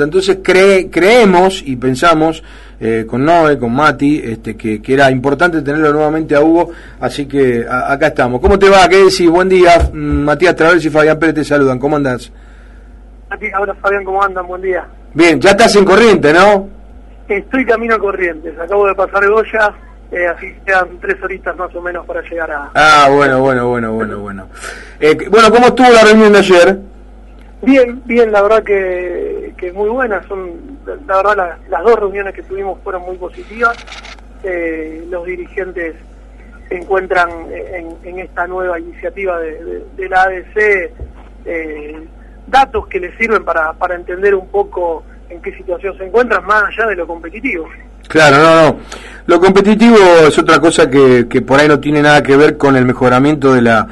pelota. Entonces creemos y pensamos eh, con Noé, con Mati, este, que, era importante tenerlo nuevamente a Hugo, así que acá estamos. ¿Cómo te va? ¿Qué decís? Buen día, mm, Matías Través y Fabián Pérez te saludan. ¿Cómo andás? Mati, ahora Fabián, ¿cómo andan? Buen día. Bien, ya estás en corriente, ¿no? Estoy camino a Corrientes, acabo de pasar Goya, eh, así quedan tres horitas más o menos para llegar a... Ah, bueno, bueno, bueno, bueno, bueno. Eh, bueno, ¿cómo estuvo la reunión de ayer? Bien, bien, la verdad que, que muy buena. Son, la verdad, las dos reuniones que tuvimos fueron muy positivas. Eh, los dirigentes encuentran en, esta nueva iniciativa de, la ADC eh, datos que les sirven para, para entender un poco en qué situación se encuentran, más allá de lo competitivo. Claro, no, no. Lo competitivo es otra cosa que, que por ahí no tiene nada que ver con el mejoramiento de la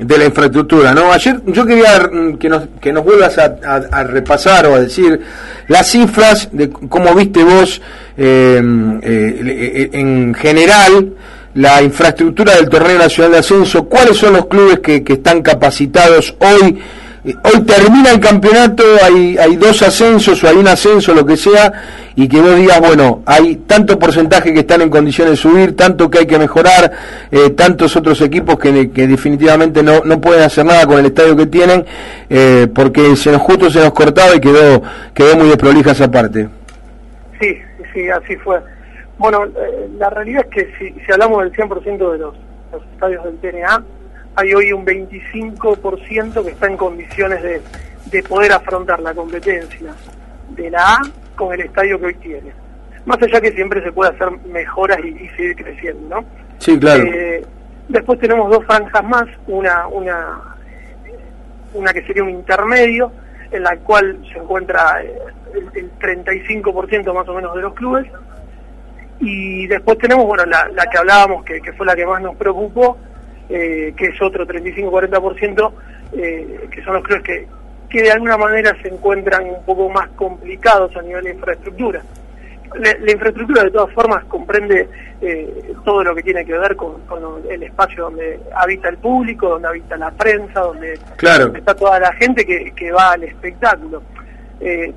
de la infraestructura, ¿no? Ayer yo quería mm, que nos, que nos vuelvas a, repasar o a decir las cifras de cómo viste vos eh, eh, en general la infraestructura del torneo nacional de ascenso, cuáles son los clubes que, que están capacitados hoy hoy termina el campeonato, hay, hay dos ascensos o hay un ascenso, lo que sea, y que vos digas, bueno, hay tanto porcentaje que están en condiciones de subir, tanto que hay que mejorar, eh, tantos otros equipos que, definitivamente no, no pueden hacer nada con el estadio que tienen, eh, porque se nos justo se nos cortaba y quedó, quedó muy desprolija esa parte. Sí, sí, así fue. Bueno, eh, la realidad es que si, si hablamos del 100% de los, los estadios del TNA, hay hoy un 25% que está en condiciones de, poder afrontar la competencia de la A con el estadio que hoy tiene. Más allá que siempre se puede hacer mejoras y, seguir creciendo, ¿no? Sí, claro. Eh, después tenemos dos franjas más, una, una, una que sería un intermedio, en la cual se encuentra eh, el, 35% más o menos de los clubes, y después tenemos, bueno, la, que hablábamos, que, que fue la que más nos preocupó, eh, que es otro 35-40%, eh, que son los clubes que, que de alguna manera se encuentran un poco más complicados a nivel de infraestructura. La, infraestructura de todas formas comprende eh, todo lo que tiene que ver con, el espacio donde habita el público, donde habita la prensa, donde, está toda la gente que, que va al espectáculo.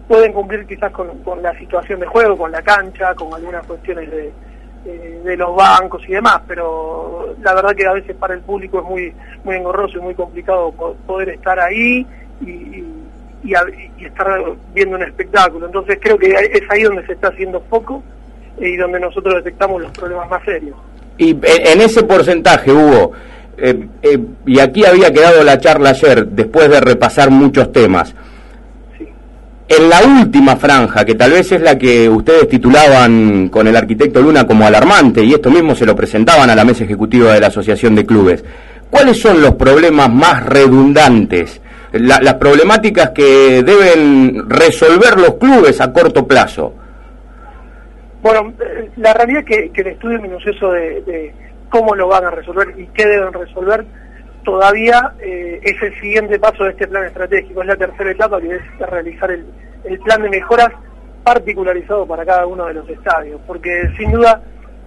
pueden cumplir quizás con, con la situación de juego, con la cancha, con algunas cuestiones de, eh, de los bancos y demás, pero la verdad que a veces para el público es muy muy engorroso y muy complicado poder estar ahí y, estar viendo un espectáculo. Entonces creo que es ahí donde se está haciendo foco y donde nosotros detectamos los problemas más serios. Y en ese porcentaje, Hugo, eh, eh, y aquí había quedado la charla ayer, después de repasar muchos temas, en la última franja, que tal vez es la que ustedes titulaban con el arquitecto Luna como alarmante, y esto mismo se lo presentaban a la mesa ejecutiva de la Asociación de Clubes, ¿cuáles son los problemas más redundantes, las problemáticas que deben resolver los clubes a corto plazo? Bueno, la realidad es que, el estudio minucioso de cómo lo van a resolver y qué deben resolver todavía eh, es el siguiente paso de este plan estratégico, es la tercera etapa que es realizar el, plan de mejoras particularizado para cada uno de los estadios, porque sin duda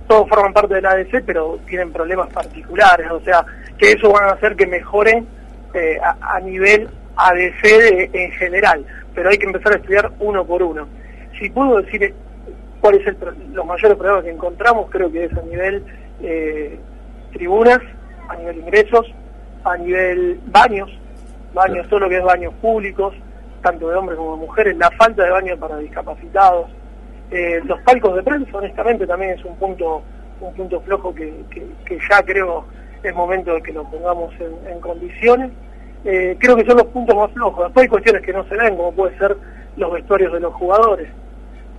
todos forman parte del ADC, pero tienen problemas particulares, o sea, que eso van a hacer que mejoren eh, a, nivel ADC en general, pero hay que empezar a estudiar uno por uno. Si puedo decir cuáles son los mayores problemas que encontramos, creo que es a nivel eh, tribunas, a nivel ingresos, a nivel baños, baños, todo lo que es baños públicos, tanto de hombres como de mujeres, la falta de baños para discapacitados, eh, los palcos de prensa, honestamente, también es un punto un punto flojo que, que, ya creo es momento de que lo pongamos en, condiciones. Eh, creo que son los puntos más flojos. Después hay cuestiones que no se ven, como puede ser los vestuarios de los jugadores.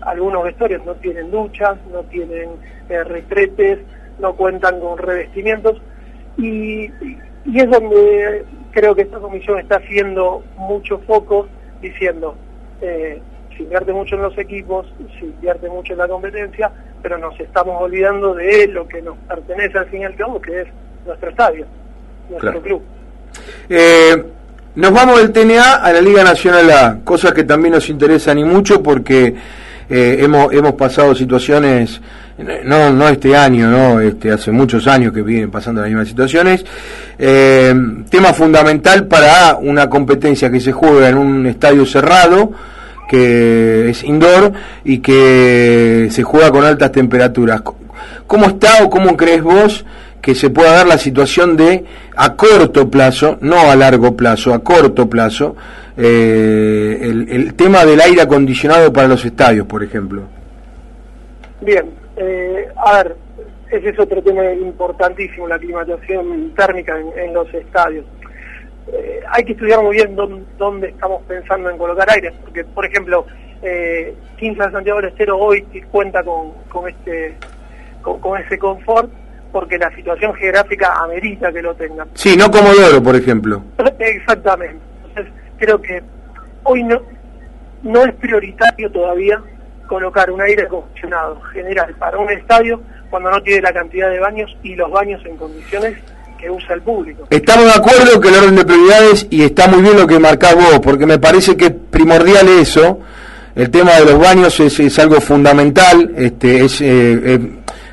Algunos vestuarios no tienen duchas, no tienen eh, retretes, no cuentan con revestimientos. Y, y es donde creo que esta comisión está haciendo mucho foco diciendo, eh, se invierte mucho en los equipos, se invierte mucho en la competencia, pero nos estamos olvidando de lo que nos pertenece al fin y al cabo, que es nuestro estadio, nuestro club. Eh, nos vamos del TNA a la Liga Nacional A, cosa que también nos interesa ni mucho porque eh, hemos, hemos pasado situaciones, no, no este año, no, este, hace muchos años que vienen pasando las mismas situaciones. Eh, tema fundamental para una competencia que se juega en un estadio cerrado, que es indoor y que se juega con altas temperaturas. ¿Cómo está o cómo crees vos que se pueda dar la situación de a corto plazo, no a largo plazo, a corto plazo, eh, el, tema del aire acondicionado para los estadios, por ejemplo? Bien, eh, a ver, ese es otro tema importantísimo, la climatización térmica en, los estadios. Eh, hay que estudiar muy bien dónde, estamos pensando en colocar aire, porque, por ejemplo, eh, 15 de Santiago del Estero hoy cuenta con, con este con, ese confort porque la situación geográfica amerita que lo tenga. Sí, no como Doro, por ejemplo. Exactamente. Entonces, creo que hoy no, no es prioritario todavía colocar un aire acondicionado general para un estadio cuando no tiene la cantidad de baños y los baños en condiciones que usa el público. Estamos de acuerdo que el orden de prioridades, y está muy bien lo que marcás vos, porque me parece que es primordial eso, el tema de los baños es, algo fundamental, este, es, eh,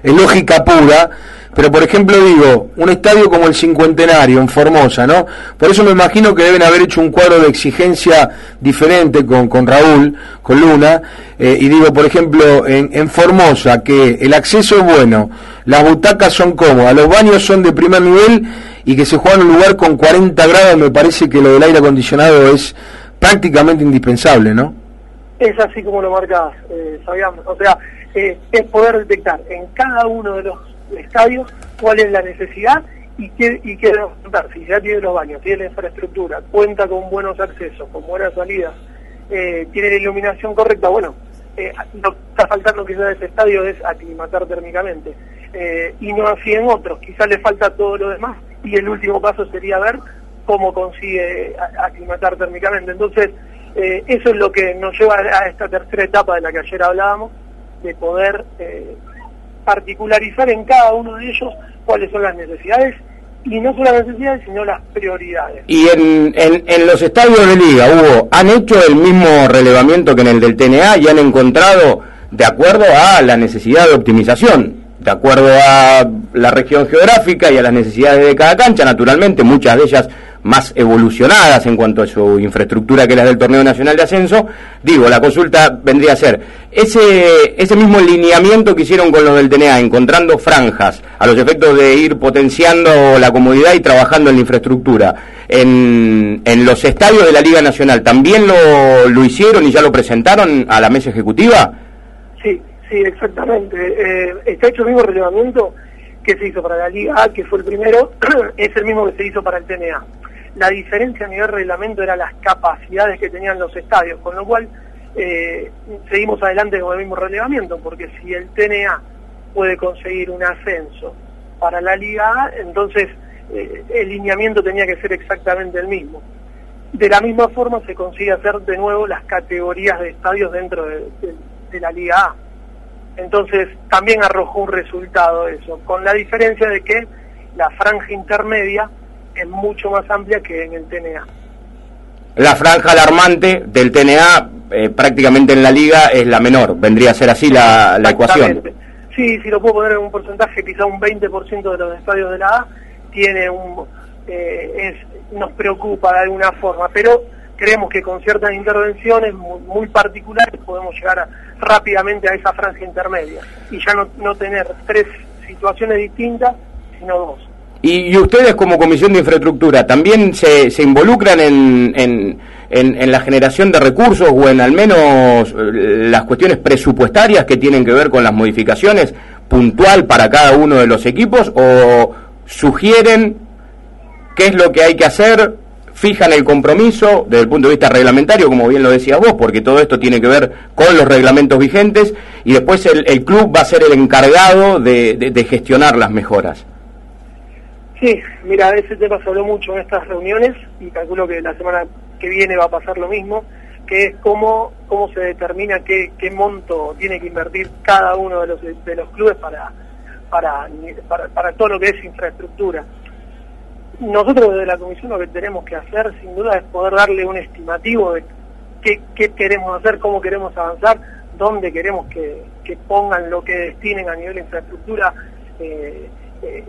es lógica pura, pero por ejemplo digo, un estadio como el Cincuentenario en Formosa, ¿no? Por eso me imagino que deben haber hecho un cuadro de exigencia diferente con, con Raúl, con Luna, eh, y digo, por ejemplo, en, Formosa, que el acceso es bueno, las butacas son cómodas, los baños son de primer nivel y que se juega en un lugar con 40 grados, me parece que lo del aire acondicionado es prácticamente indispensable, ¿no? Es así como lo marcás, eh, O sea, eh, es poder detectar en cada uno de los estadios cuál es la necesidad y qué, y qué debemos Si ya tiene los baños, tiene la infraestructura, cuenta con buenos accesos, con buenas salidas, eh, tiene la iluminación correcta, bueno, eh, lo que está faltando quizás ese estadio es aclimatar térmicamente. Eh, y no así en otros, quizás le falta todo lo demás y el último paso sería ver cómo consigue aclimatar térmicamente. Entonces, eso es lo que nos lleva a esta tercera etapa de la que ayer hablábamos, de poder particularizar en cada uno de ellos cuáles son las necesidades y no solo las necesidades, sino las prioridades. Y en, en, los estadios de liga, Hugo, ¿han hecho el mismo relevamiento que en el del TNA y han encontrado, de acuerdo a la necesidad de optimización, de acuerdo a la región geográfica y a las necesidades de cada cancha, naturalmente, muchas de ellas más evolucionadas en cuanto a su infraestructura que las del torneo nacional de ascenso, digo, la consulta vendría a ser ese, ese mismo lineamiento que hicieron con los del TNA, encontrando franjas a los efectos de ir potenciando la comodidad y trabajando en la infraestructura. En, en los estadios de la Liga Nacional, ¿también lo, lo hicieron y ya lo presentaron a la mesa ejecutiva? Sí, sí, exactamente. Eh, está hecho el mismo relevamiento que se hizo para la Liga A, que fue el primero, es el mismo que se hizo para el TNA. La diferencia a nivel reglamento era las capacidades que tenían los estadios, con lo cual eh, seguimos adelante con el mismo relevamiento, porque si el TNA puede conseguir un ascenso para la Liga A, entonces eh, el lineamiento tenía que ser exactamente el mismo. De la misma forma se consigue hacer de nuevo las categorías de estadios dentro de la Liga A. Entonces también arrojó un resultado eso, con la diferencia de que la franja intermedia es mucho más amplia que en el TNA. La franja alarmante del TNA eh, prácticamente en la liga es la menor, vendría a ser así la, la ecuación. Sí, si lo puedo poner en un porcentaje, quizá un 20% de los estadios de la A tiene un, eh, es, nos preocupa de alguna forma, pero creemos que con ciertas intervenciones muy, particulares podemos llegar rápidamente a esa franja intermedia y ya no, no tener tres situaciones distintas, sino dos. Y, ustedes como Comisión de Infraestructura también se, se involucran en, en, en, la generación de recursos o en al menos eh, las cuestiones presupuestarias que tienen que ver con las modificaciones puntual para cada uno de los equipos o sugieren qué es lo que hay que hacer, fijan el compromiso desde el punto de vista reglamentario, como bien lo decías vos, porque todo esto tiene que ver con los reglamentos vigentes y después el, el club va a ser el encargado de, de gestionar las mejoras. Sí, mira, ese tema se habló mucho en estas reuniones y calculo que la semana que viene va a pasar lo mismo, que es cómo, cómo se determina qué, monto tiene que invertir cada uno de los, de los clubes para, para, para, todo lo que es infraestructura. Nosotros desde la comisión lo que tenemos que hacer sin duda es poder darle un estimativo de qué, queremos hacer, cómo queremos avanzar, dónde queremos que, que pongan lo que destinen a nivel infraestructura. Eh, eh,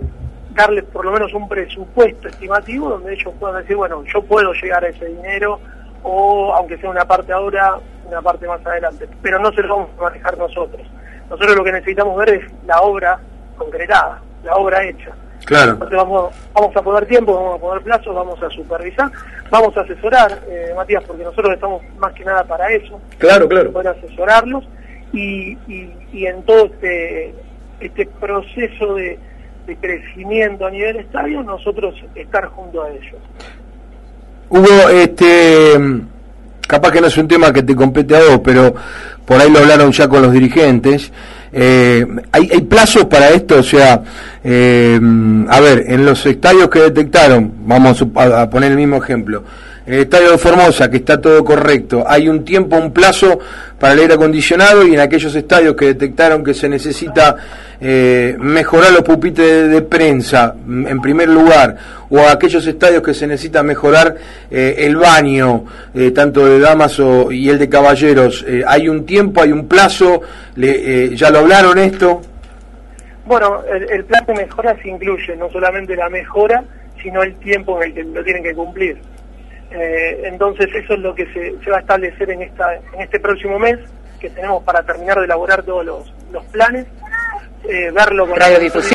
darle por lo menos un presupuesto estimativo donde ellos puedan decir, bueno, yo puedo llegar a ese dinero o aunque sea una parte ahora, una parte más adelante, pero no se lo vamos a manejar nosotros. Nosotros lo que necesitamos ver es la obra concretada, la obra hecha. Claro. Entonces vamos, vamos a poner tiempo, vamos a poner plazos, vamos a supervisar, vamos a asesorar, eh, Matías, porque nosotros estamos más que nada para eso. Claro, claro. Poder asesorarlos y, y, y en todo este, este proceso de, de crecimiento a nivel estadio, nosotros estar junto a ellos. Hubo, este, capaz que no es un tema que te compete a vos, pero por ahí lo hablaron ya con los dirigentes. Eh, ¿hay, ¿Hay plazos para esto? O sea, eh, a ver, en los estadios que detectaron, vamos a, a poner el mismo ejemplo, en el estadio de Formosa, que está todo correcto, hay un tiempo, un plazo para el aire acondicionado y en aquellos estadios que detectaron que se necesita eh, mejorar los pupitres de, prensa, en primer lugar, o aquellos estadios que se necesita mejorar eh, el baño, eh, tanto de damas o, y el de caballeros, eh, ¿hay un tiempo, hay un plazo? ¿Ya lo hablaron esto? Bueno, el, el plan de mejora se incluye no solamente la mejora, sino el tiempo en el que lo tienen que cumplir. Entonces eso es lo que se, se, va a establecer en esta en este próximo mes que tenemos para terminar de elaborar todos los, los planes, eh, verlo con radiodifusión.